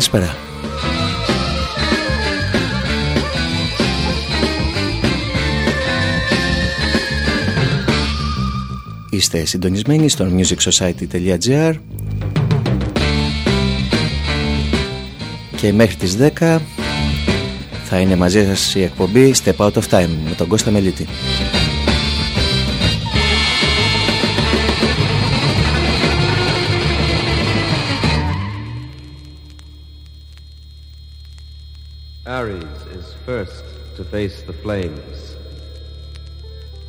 Καλησπέρα. Είστε συντονισμένοι στο musicsociety.gr και μέχρι τις 10 θα είναι μαζί σας η εκπομπή Step Out of Time με τον Κώστα Μελίτη. Ares is first to face the flames.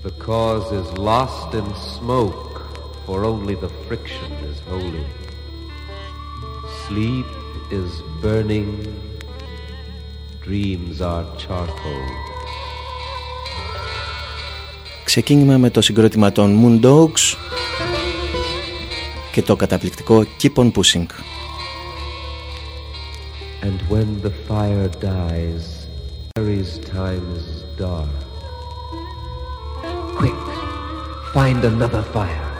The cause is lost in smoke, for only the friction is holy. Sleep is burning, dreams are charcoal. Ξεκίνημα με το συγκρότημα των Moondogs και το καταπληκτικό Keep on Pushing. And when the fire dies, Harry's time is dark. Quick, find another fire.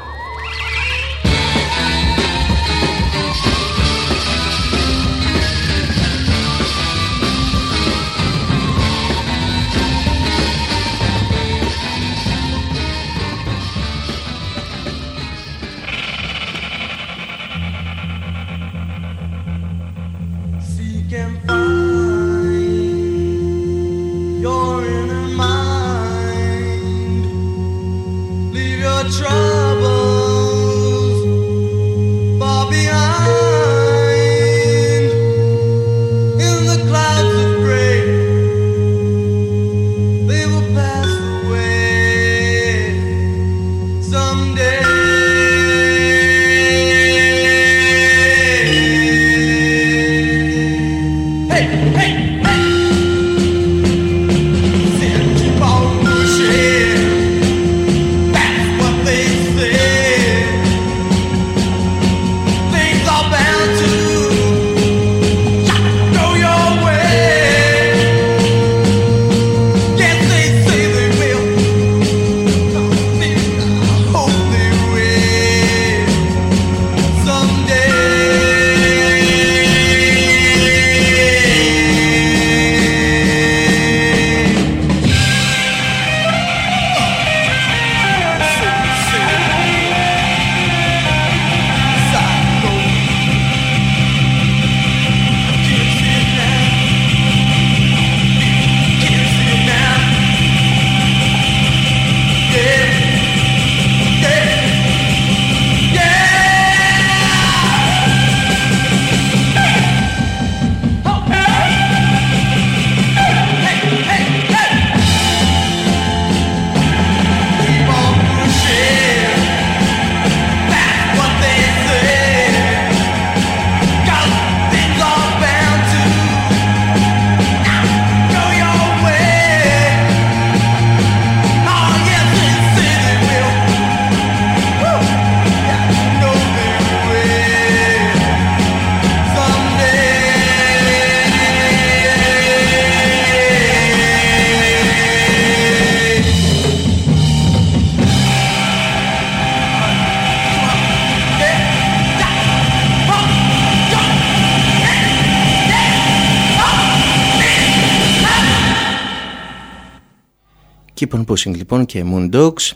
Keep on Pushing λοιπόν και Moondogs.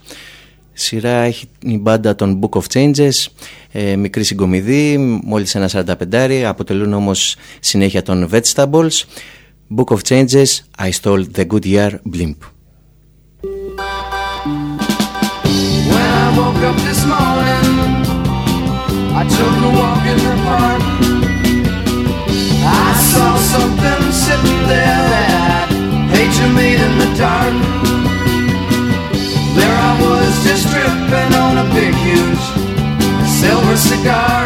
Σειρά έχει η μπάντα των Book of Changes, ε, μικρή συγκομιδή, μόλις ένα 45, αποτελούν όμως συνέχεια των Vegetables. Book of Changes, I Stole the Goodyear Blimp. When I woke up this morning, I took a walk in the park. I saw something sitting there that nature made in the dark. Just dripping on a big, huge silver cigar.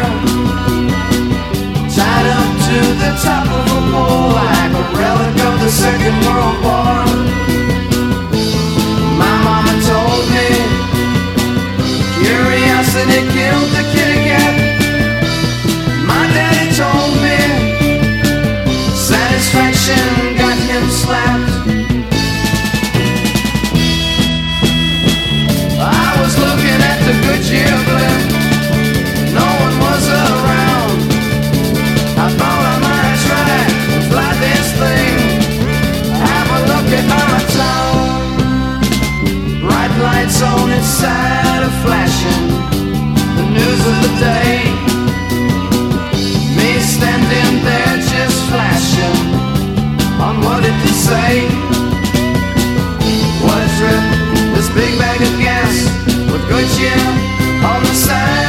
Tied up to the top of a pole like a relic of the Second World War. My mama told me curiosity killed the kitty at the No one was around. I thought I might try fly this thing. Have a look at our town. Bright lights on are flashing. The news of the day. Me standing there just flashing. On what say? With Goodyear on the side.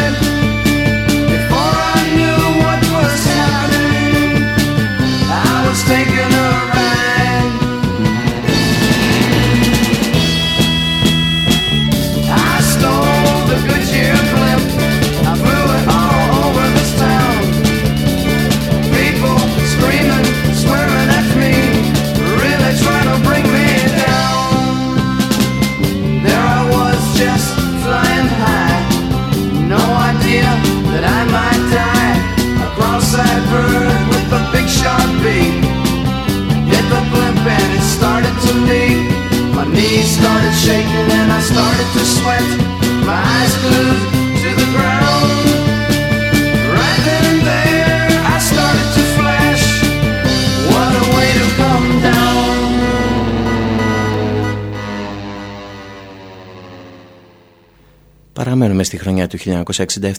Παραμένουμε στη χρονιά του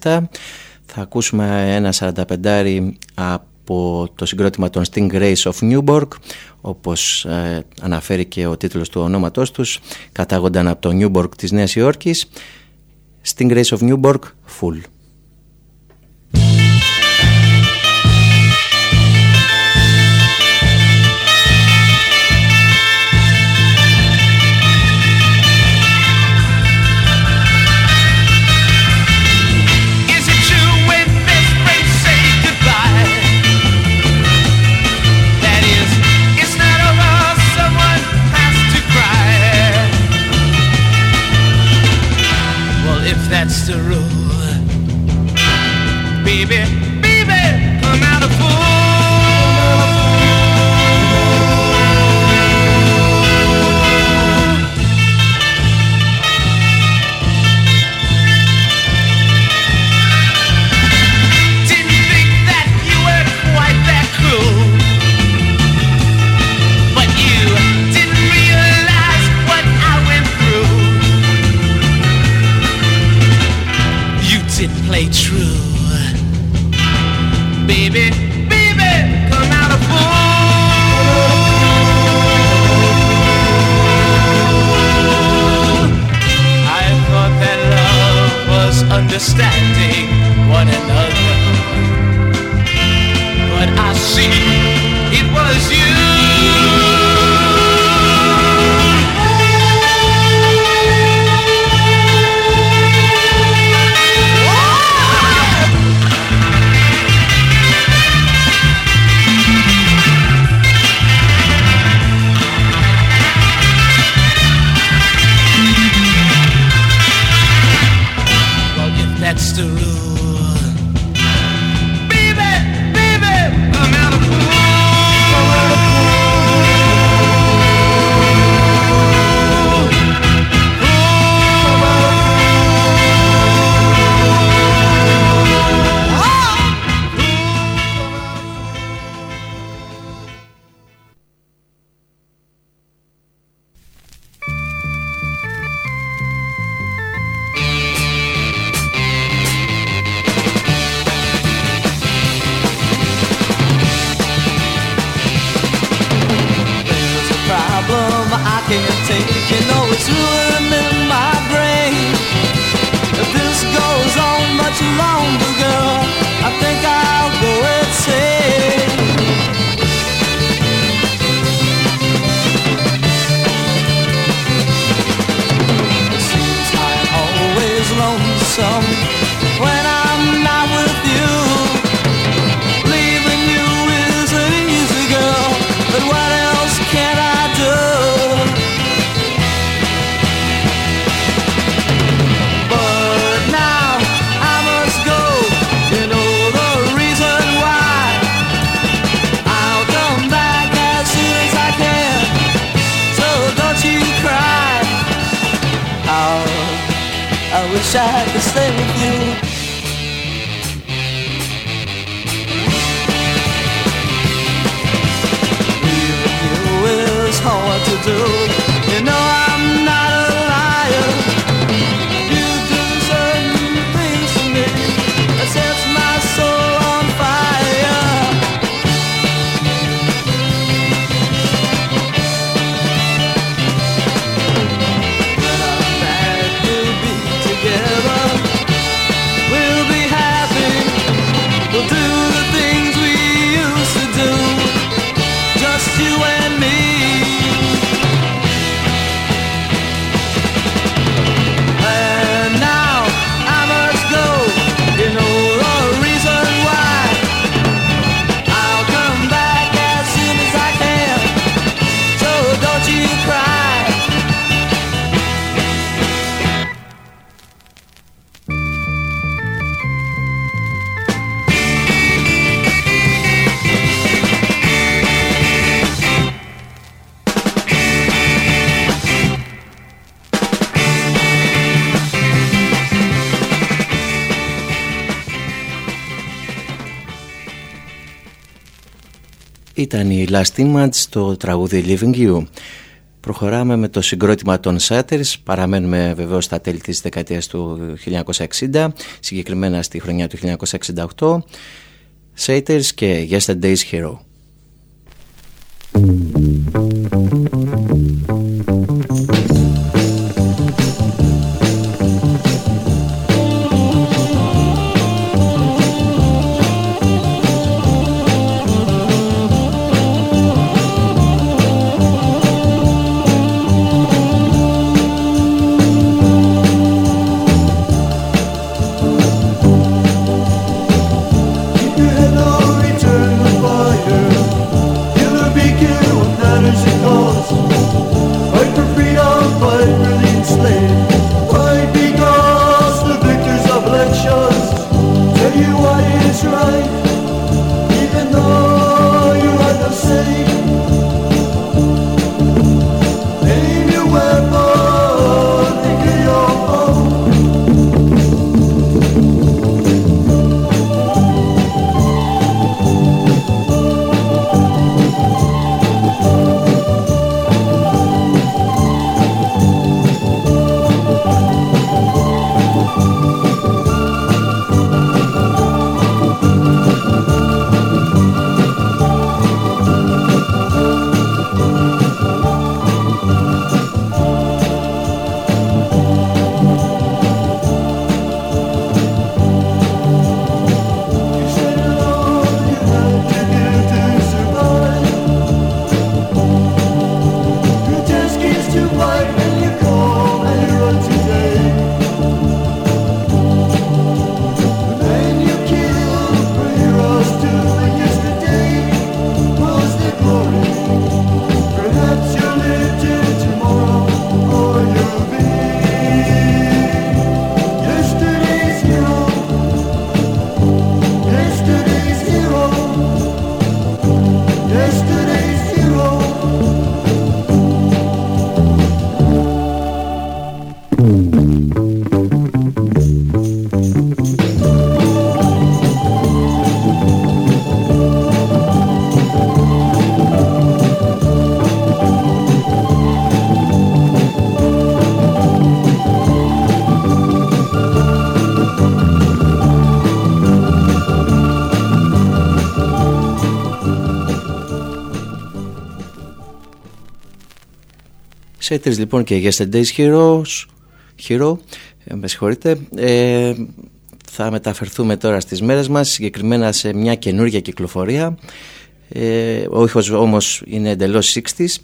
1967. Θα ακούσουμε ένα 45 από το συγκρότημα των Sting Race of Newborg όπως ε, αναφέρει και ο τίτλος του ονόματός τους κατάγονταν από το Newborg της Νέας Υόρκης Sting Race of Newborg Full history. Understanding one another. But I see wish I could stay with you. Leaving you is hard to do. Last Image στο τραγούδι Living You. Προχωράμε με το συγκρότημα των Satyrs, παραμένουμε βεβαίως στα τέλη της δεκαετίας του 1960, συγκεκριμένα στη χρονιά του 1968. Satyrs και Yesterday's Hero. Satyrs λοιπόν και Yesterday's Heroes, Hero, ε, με συγχωρείτε, ε, θα μεταφερθούμε τώρα στις μέρες μας, συγκεκριμένα σε μια καινούργια κυκλοφορία. Ε, ο ήχος όμως είναι εντελώς 60's,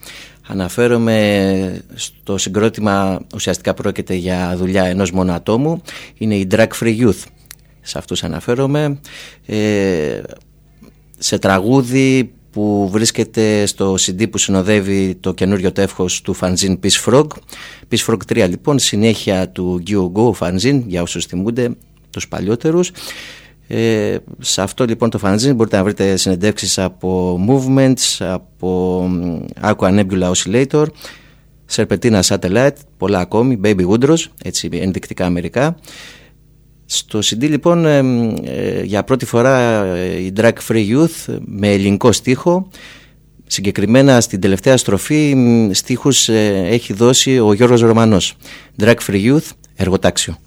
Αναφέρομαι στο συγκρότημα, ουσιαστικά πρόκειται για δουλειά ενός μόνο ατόμου, είναι η Drag Free Youth. Σε αυτούς αναφέρομαι. Ε, σε τραγούδι που βρίσκεται στο CD που συνοδεύει το καινούριο τεύχος του Fanzine Peace Frog. Peace Frog 3 λοιπόν, συνέχεια του Go Go Fanzine, για όσους θυμούνται τους παλιότερους. Ε, σε αυτό λοιπόν το fanzine μπορείτε να βρείτε συνεντεύξεις από Movements, από Aqua Nebula Oscillator, Serpentina Satellite, πολλά ακόμη, Baby Woodrose, έτσι ενδεικτικά μερικά. Στο CD λοιπόν ε, ε, για πρώτη φορά ε, η Drag Free Youth με ελληνικό στίχο Συγκεκριμένα στην τελευταία στροφή στίχους έχει δώσει ο Γιώργος Ρωμανός. Drag Free Youth, εργοτάξιο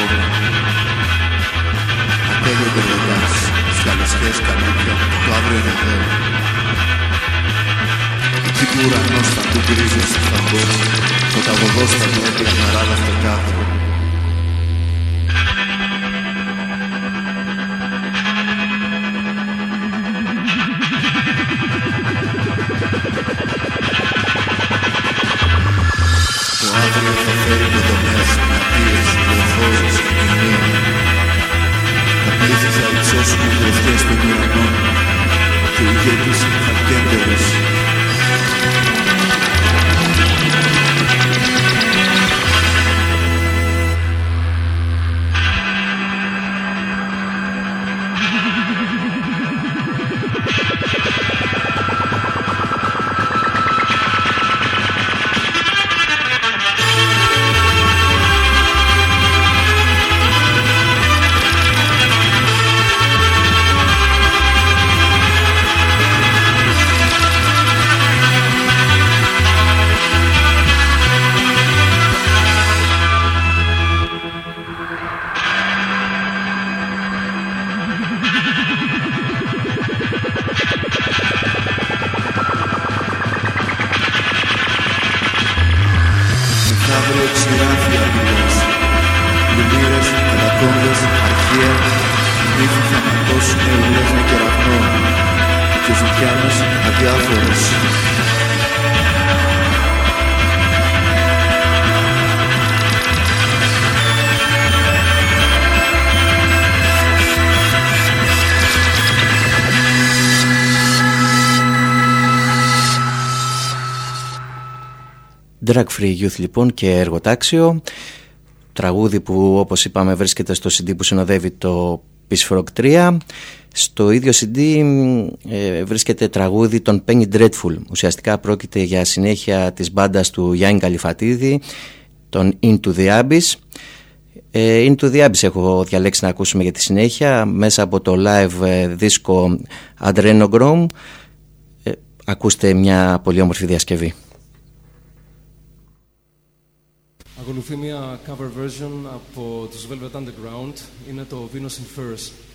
children. Drag Free Youth λοιπόν και εργοτάξιο. Τραγούδι που όπως είπαμε βρίσκεται στο CD που συνοδεύει το Peace Frog 3 στο ίδιο CD ε, βρίσκεται τραγούδι των Penny Dreadful. Ουσιαστικά πρόκειται για συνέχεια της μπάντας του Γιάννη Καλυφατίδη των Into the Abyss. Ε, Into the Abyss έχω διαλέξει να ακούσουμε για τη συνέχεια μέσα από το live ε, δίσκο Adrenochrome. Ε, ακούστε μια πολύ όμορφη διασκευή Ακολουθεί μια cover version από τους Velvet Underground. Είναι το Venus in Furs.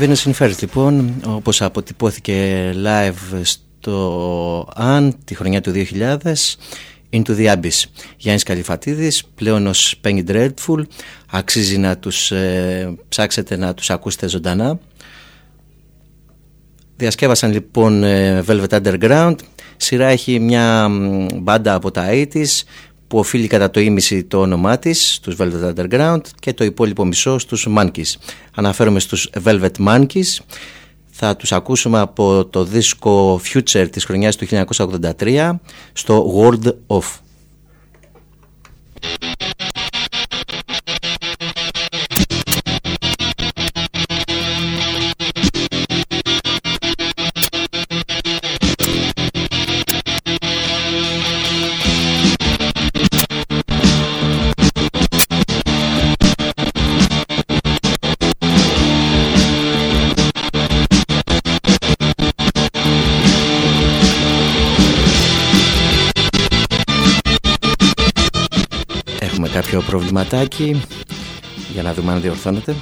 Venus in First λοιπόν, όπως αποτυπώθηκε live στο Αν τη χρονιά του 2000 Into the Abyss. Γιάννης Καλυφατίδης, πλέον ως Penny Dreadful, αξίζει να τους ε, ψάξετε να τους ακούσετε ζωντανά. Διασκεύασαν λοιπόν ε, Velvet Underground, σειρά έχει μια μπάντα από τα 80's που οφείλει κατά το ίμιση το όνομά της στους Velvet Underground και το υπόλοιπο μισό στους Monkeys. Αναφέρομαι στους Velvet Monkeys θα τους ακούσουμε από το δίσκο Future της χρονιάς του 1983 στο World of. Κάποιο προβληματάκι για να δούμε αν διορθώνεται.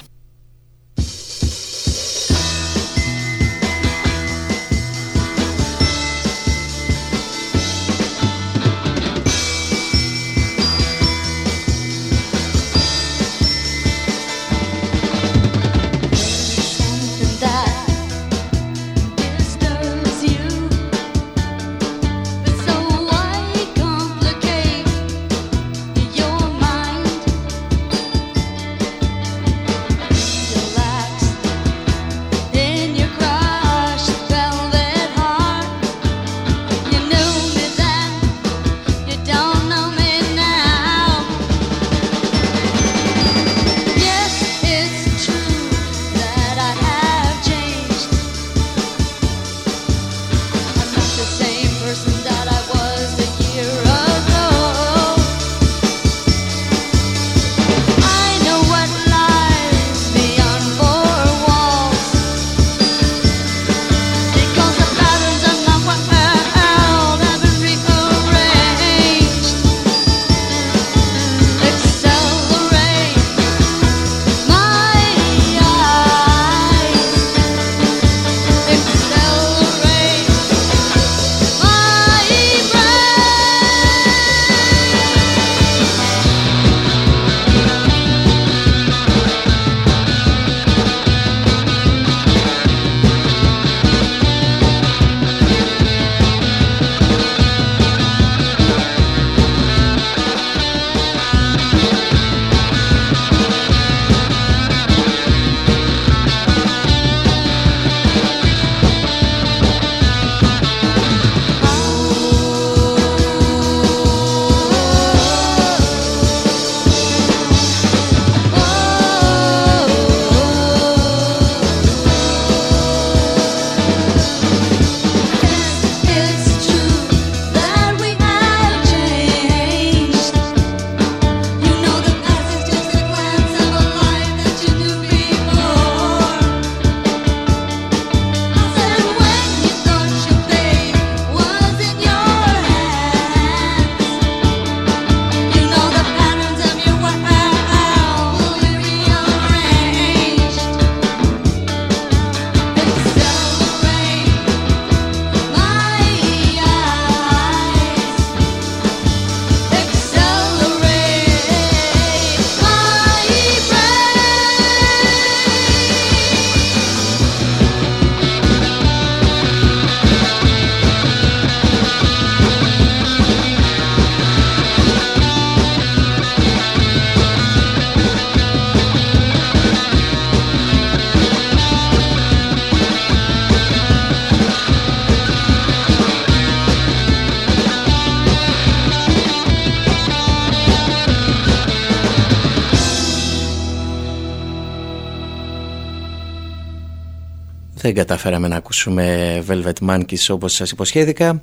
Καταφέραμε να ακούσουμε Velvet Monkeys όπως σας υποσχέθηκα.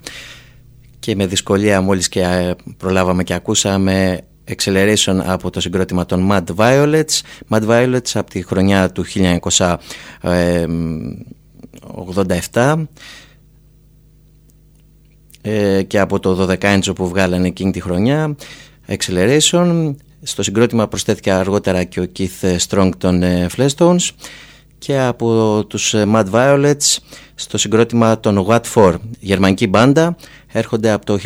Και με δυσκολία μόλις και ε, προλάβαμε και ακούσαμε Acceleration από το συγκρότημα των Mad Violets. Mad Violets από τη χρονιά του 1987 ε, και από το 12 έντζο που βγάλανε εκείνη τη χρονιά Acceleration. Στο συγκρότημα προσθέθηκε αργότερα και ο Keith Strong των ε, και από τους ε, Mad Violets στο συγκρότημα των What For. Γερμανική μπάντα έρχονται από το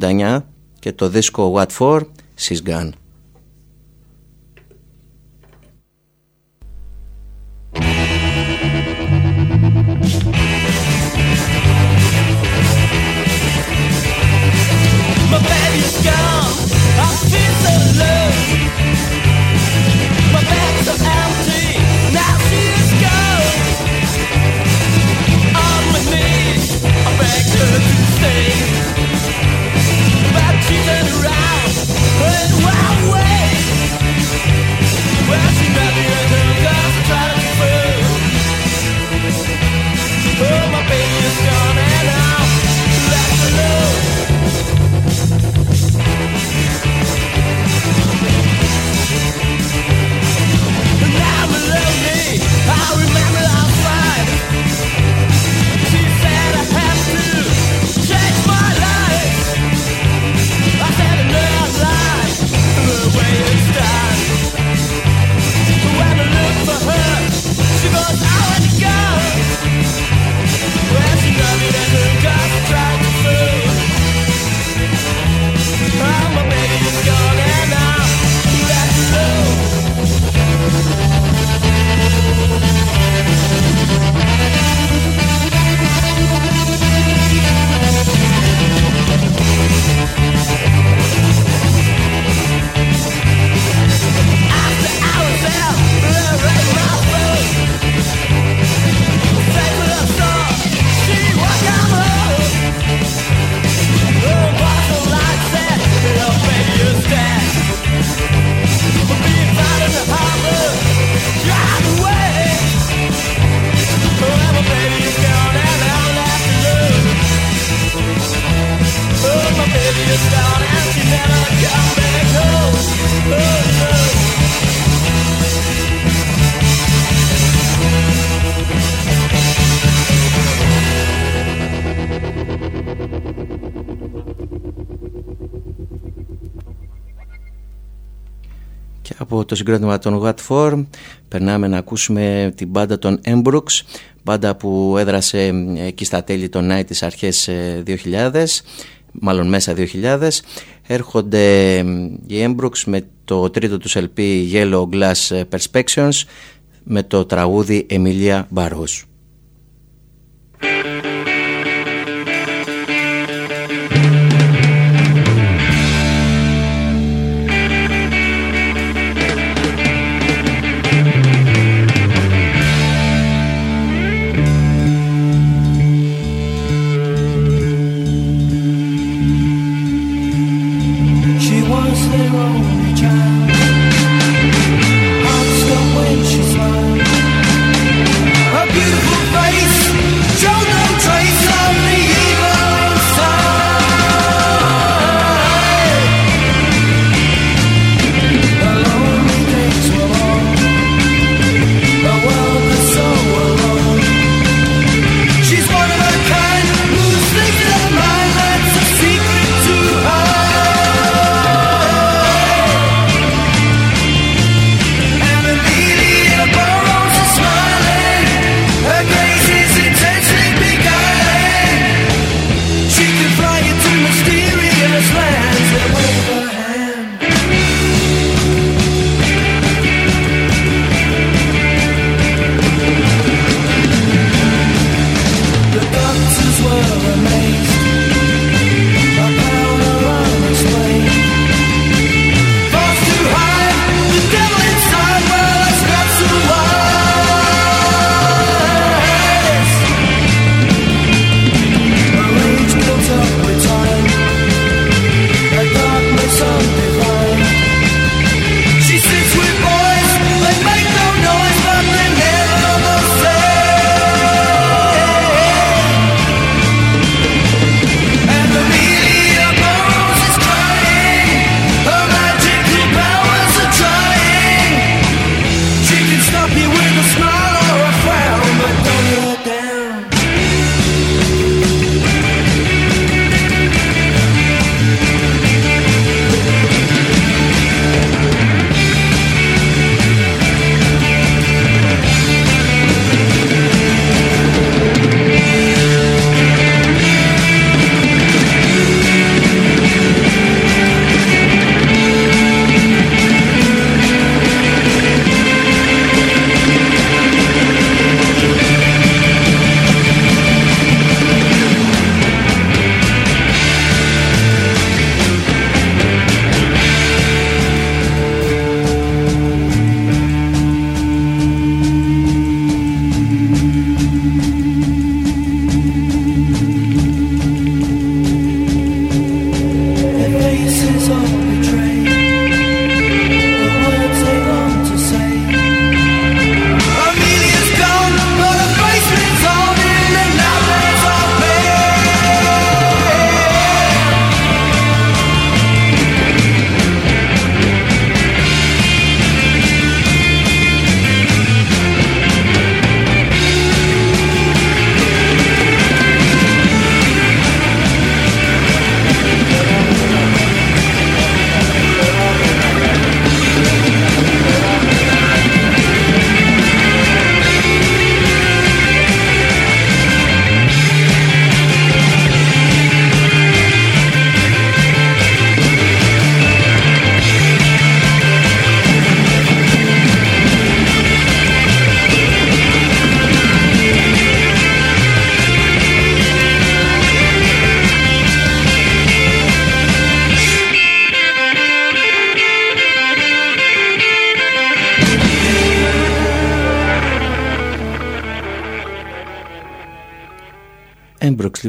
1989 και το δίσκο What For, She's Gone. συγκρότημα των Watform περνάμε να ακούσουμε την μπάντα των Embrox μπάντα που έδρασε ε, εκεί στα τέλη των Night τις αρχές ε, 2000 μάλλον μέσα 2000 έρχονται οι Embrox με το τρίτο τους LP Yellow Glass Perspections με το τραγούδι Εμιλία Μπαρούς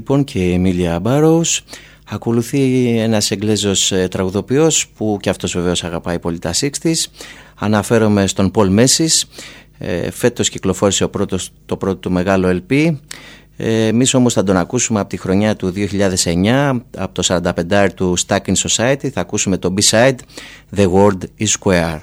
λοιπόν και η Εμίλια Μπάρος Ακολουθεί ένας Εγγλέζος ε, τραγουδοποιός που και αυτός βεβαίως αγαπάει πολύ τα 60's. Αναφέρομαι στον Πολ Μέσης. Ε, φέτος κυκλοφόρησε ο πρώτος, το πρώτο του μεγάλο LP. Ε, Εμείς όμως θα τον ακούσουμε από τη χρονιά του 2009, από το 45 του Stuck in Society. Θα ακούσουμε το B-side The World is Square.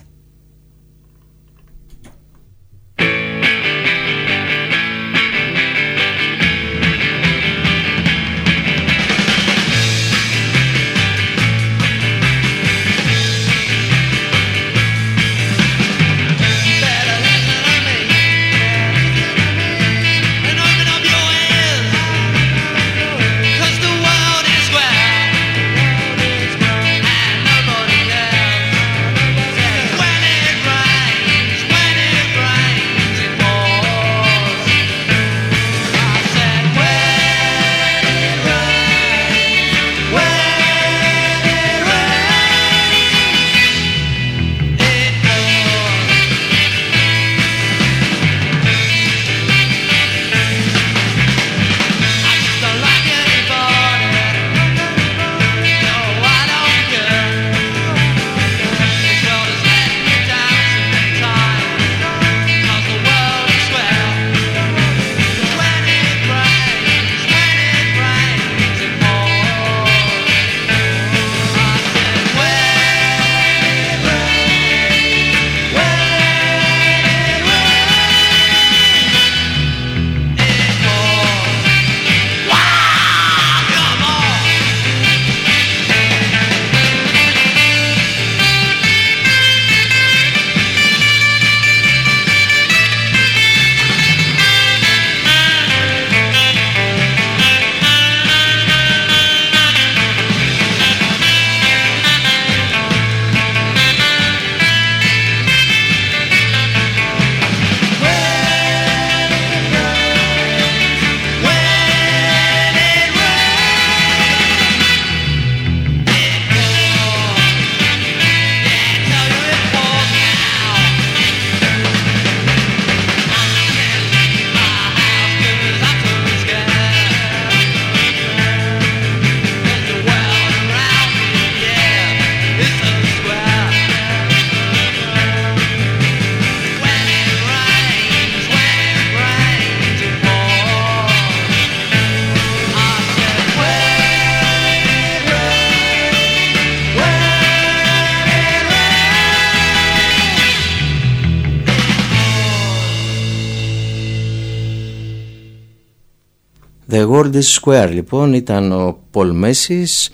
World is Square λοιπόν ήταν ο Paul Messis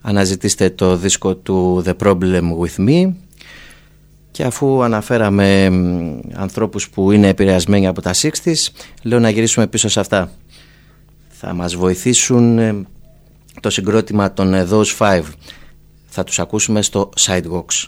Αναζητήστε το δίσκο του The Problem With Me και αφού αναφέραμε μ, ανθρώπους που είναι επηρεασμένοι από τα 60's λέω να γυρίσουμε πίσω σε αυτά. Θα μας βοηθήσουν ε, το συγκρότημα των ε, Those Five. Θα τους ακούσουμε στο Sidewalks.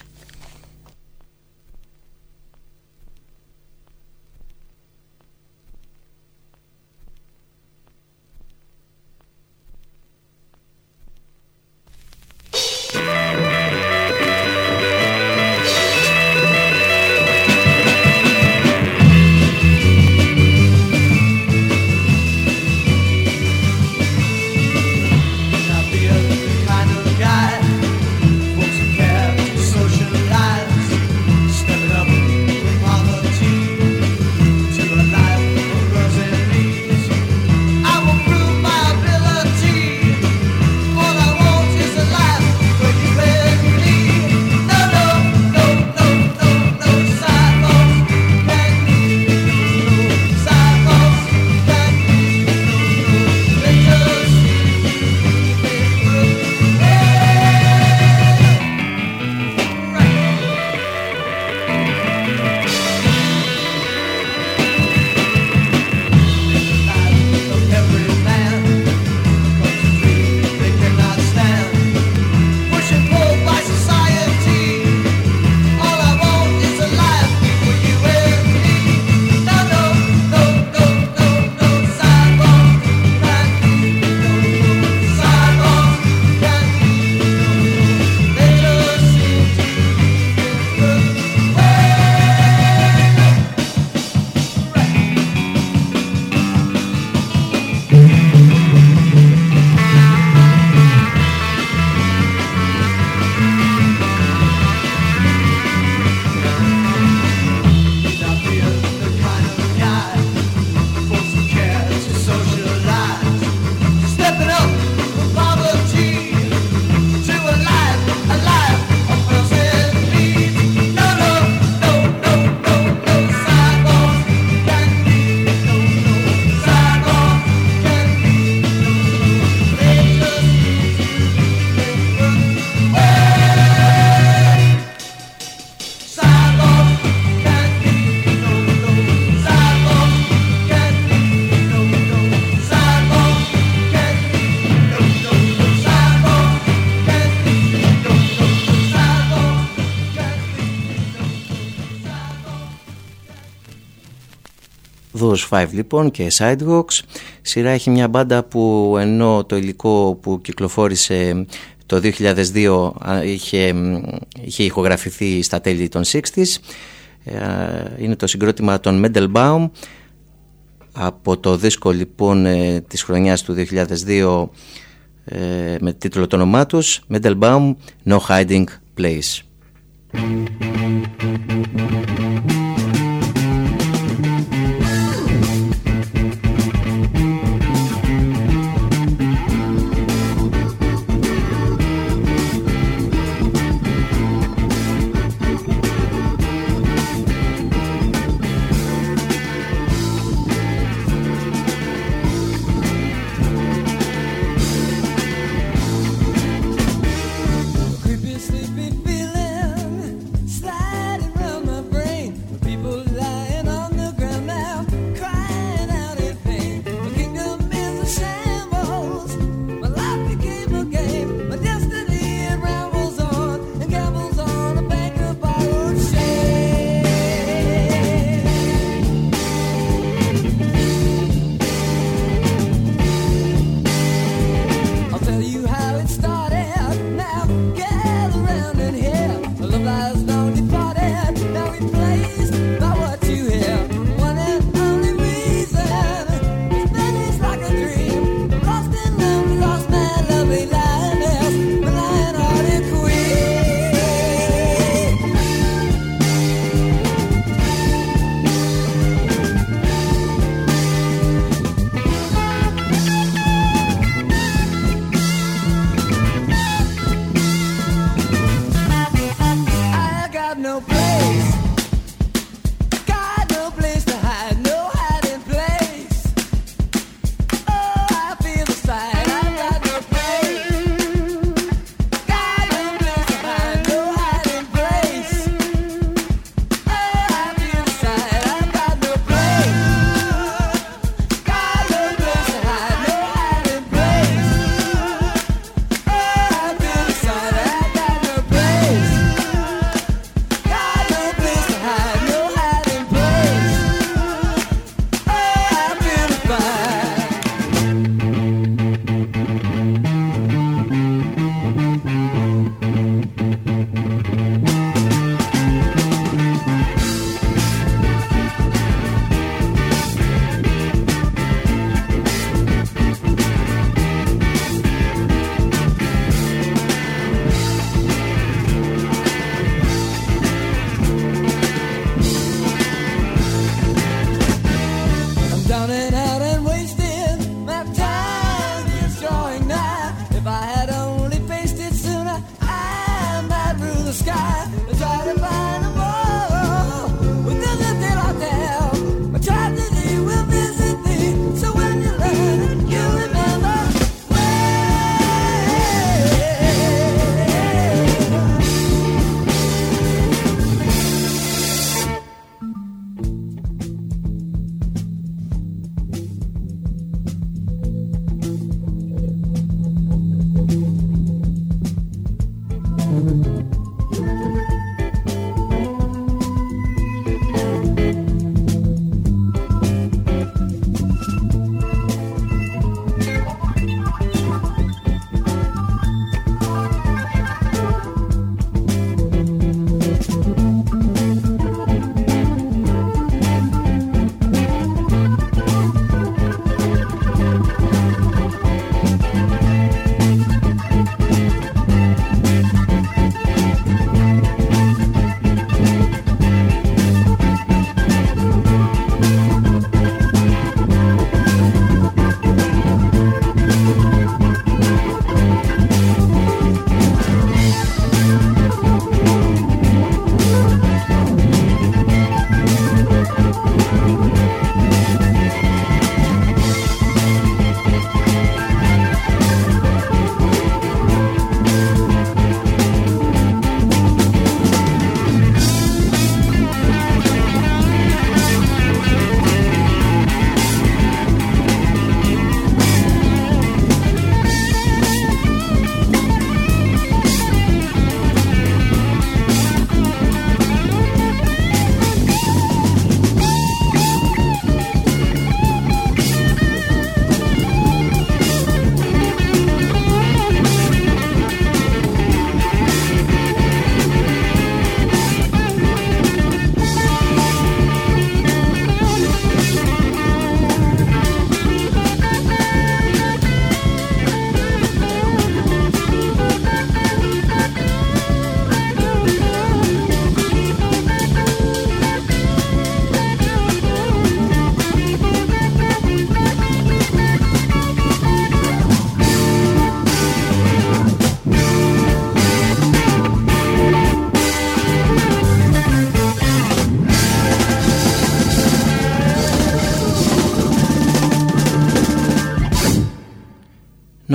5 λοιπόν και Sidewalks. Σειρά έχει μια μπάντα που ενώ το υλικό που κυκλοφόρησε το 2002 είχε, είχε ηχογραφηθεί στα τέλη των 60s. Ε, είναι το συγκρότημα των Mendelbaum από το δίσκο λοιπόν ε, της χρονιάς του 2002 ε, με τίτλο το όνομά τους Mendelbaum No Hiding Place.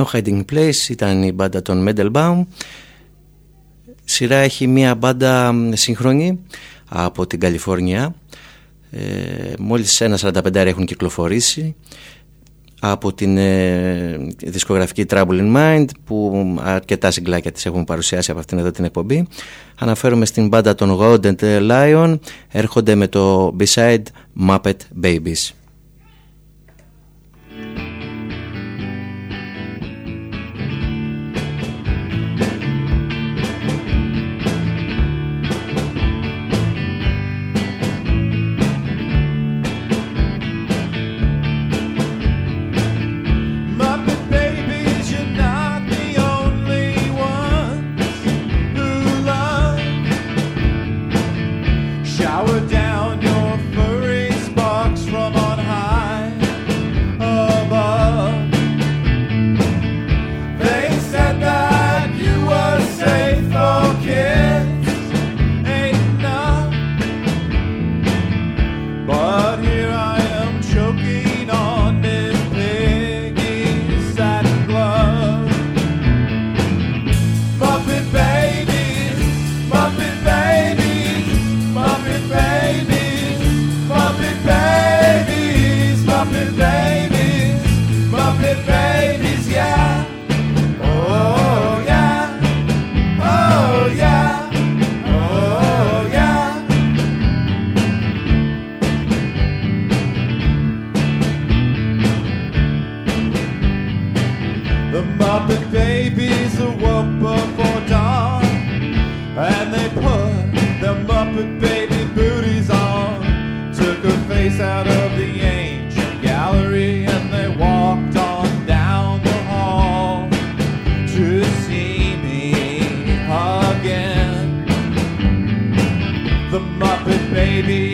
No Hiding Place ήταν η μπάντα των Mendelbaum. Σειρά έχει μια μπάντα σύγχρονη από την Καλιφόρνια. Ε, μόλις ένα 45 έχουν κυκλοφορήσει από την ε, δισκογραφική Trouble in Mind που αρκετά συγκλάκια τις έχουν παρουσιάσει από αυτήν εδώ την εκπομπή. Αναφέρομαι στην μπάντα των Golden Lion, έρχονται με το Beside Muppet Babies.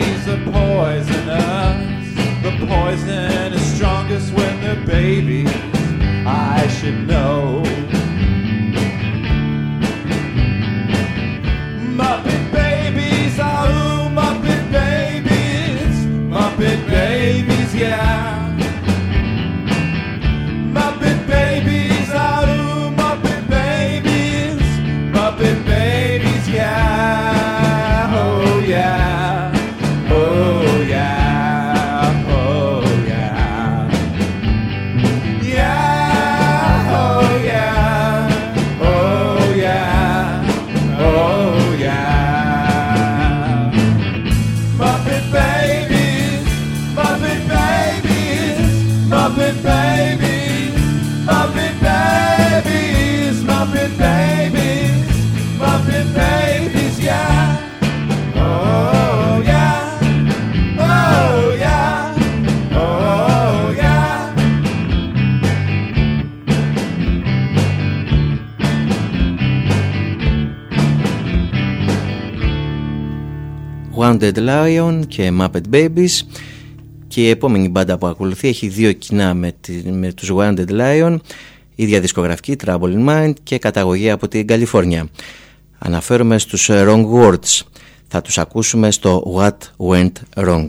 Are poisonous The poison is strongest when they're babies I should know. Wounded Lion και Muppet Babies. Και η επόμενη μπάντα που ακολουθεί έχει δύο κοινά με, τη, με τους Wounded Lion. Ίδια δισκογραφική Trouble in Mind και καταγωγή από την Καλιφόρνια. Αναφέρομαι στους Wrong Words. Θα τους ακούσουμε στο What Went Wrong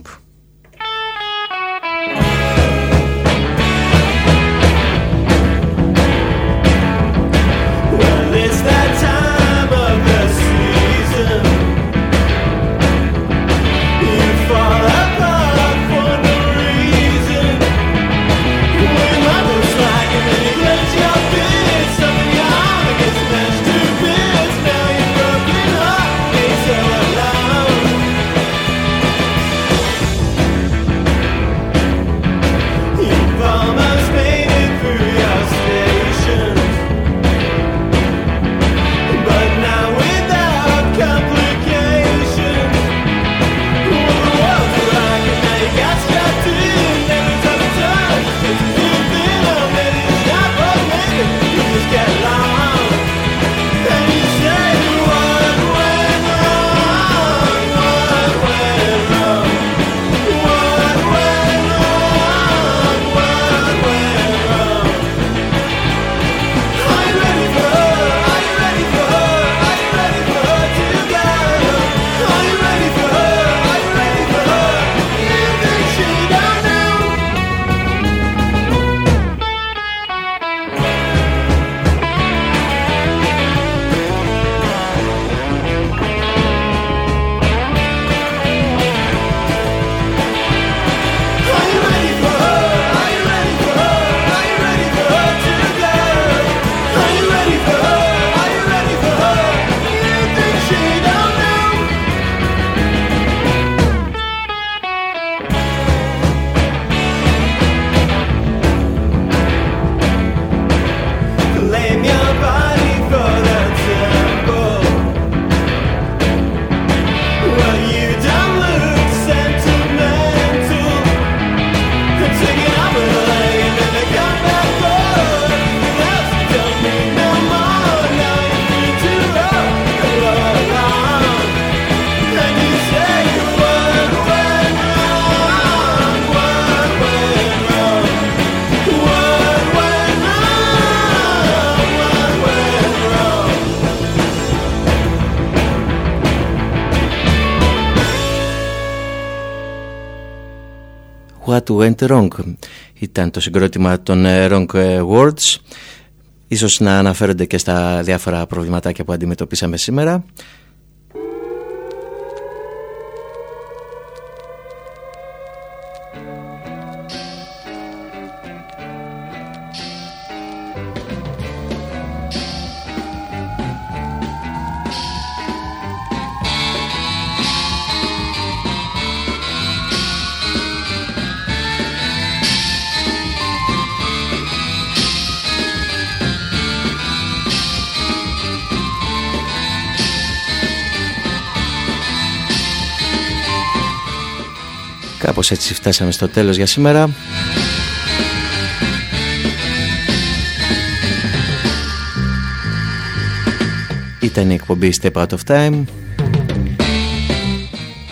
του Ent Wrong. Ήταν το συγκρότημα των ε, Wrong ε, Words. Ίσως να αναφέρονται και στα διάφορα προβληματάκια που αντιμετωπίσαμε σήμερα. Κάπως έτσι φτάσαμε στο τέλος για σήμερα. Ήταν η εκπομπή Step Out of Time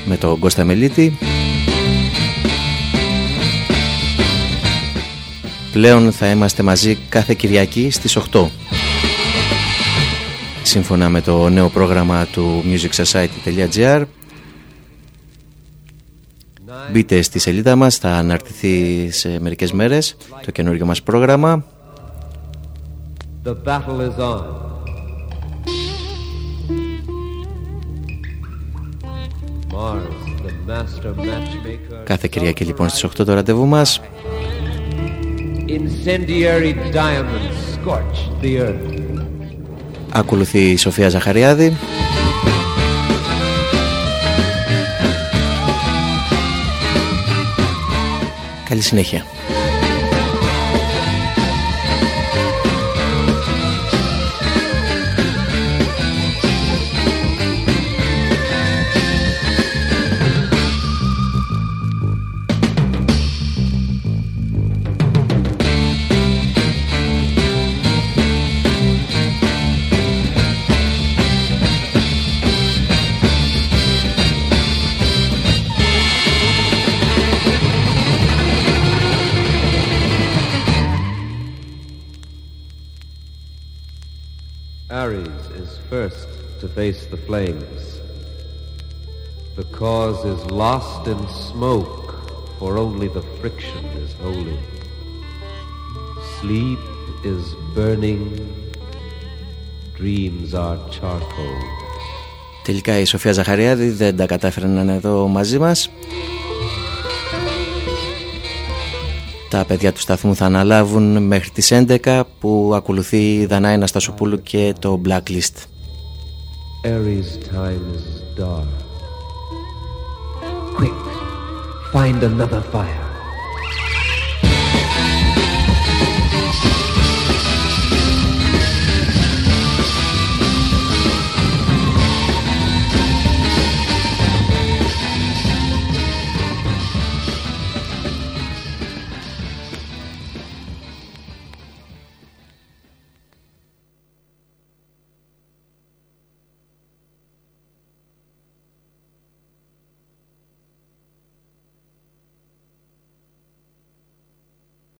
με τον Κώστα Μελίτη. Πλέον θα είμαστε μαζί κάθε Κυριακή στις 8. Σύμφωνα με το νέο πρόγραμμα του musicsociety.gr Μπείτε στη σελίδα μας, θα αναρτηθεί σε μερικές μέρες το καινούργιο μας πρόγραμμα. The battle is on. Mars, the master matchmaker. Κάθε Κυριακή λοιπόν στις 8 το ραντεβού μας. Incendiary diamonds scorch the earth. Ακολουθεί η Σοφία Ζαχαριάδη. Καλή συνέχεια. Face the flames. The cause is lost in smoke, for only the friction is holy. Sleep is burning, dreams are charcoal. Τελικά η Σοφία Ζαχαριάδη δεν τα κατάφερε να είναι εδώ μαζί μας. Τα παιδιά του σταθμού θα αναλάβουν μέχρι τις 11 που ακολουθεί η Δανάη Αναστασοπούλου και το Blacklist. Ares time is dark. Quick, find another fire.